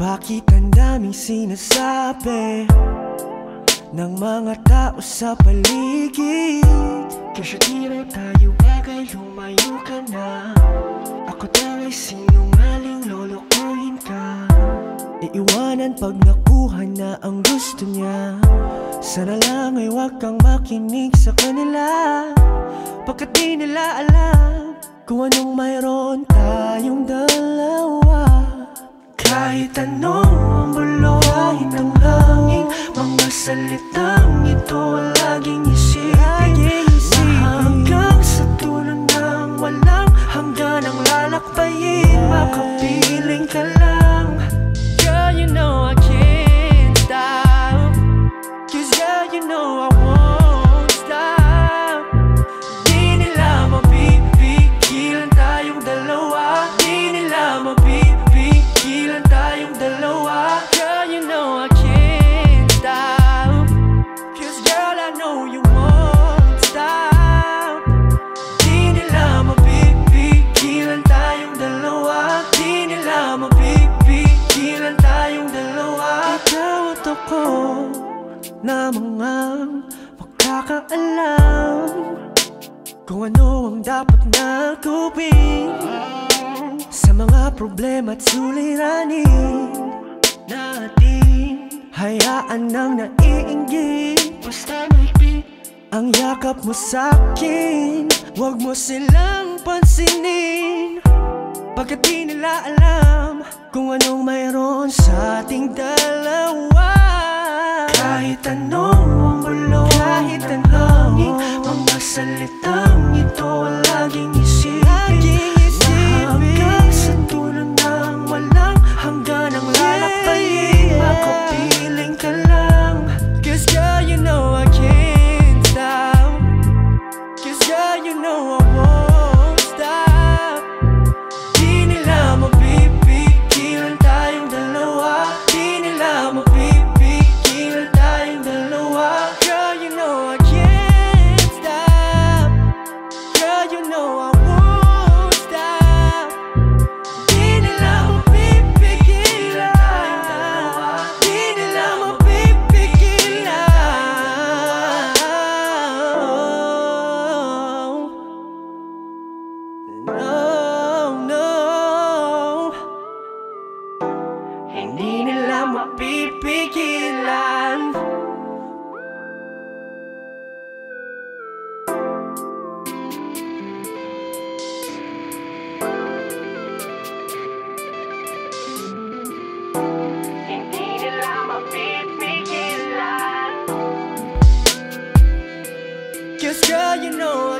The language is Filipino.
Bakit ang daming sinasabi Ng mga tao sa paligid? Kasi tira tayo bagay, lumayo ka na. Ako daw ay sinungaling, lolokohin ka. Iiwanan pag nakuha na ang gusto niya. Sana lang ay wag kang makinig sa kanila. Pagkat di nila alam Kung anong mayroon tayong dalawa Kahit anong bulong ang hangin Mga salitang makakaalam Kung ano ang dapat na gawin Sa mga problema at suliranin Natin. Hayaan nang naiinggit Basta may ang yakap mo sa'kin Huwag mo silang pansinin. Pagkat di nila alam Kung anong mayroon sa ating dalawa? Kahit anong bulong Kahit ang hangin Mga salitang ito Nila mapipigilan Hindi nila mapipigilan Cause girl, you know I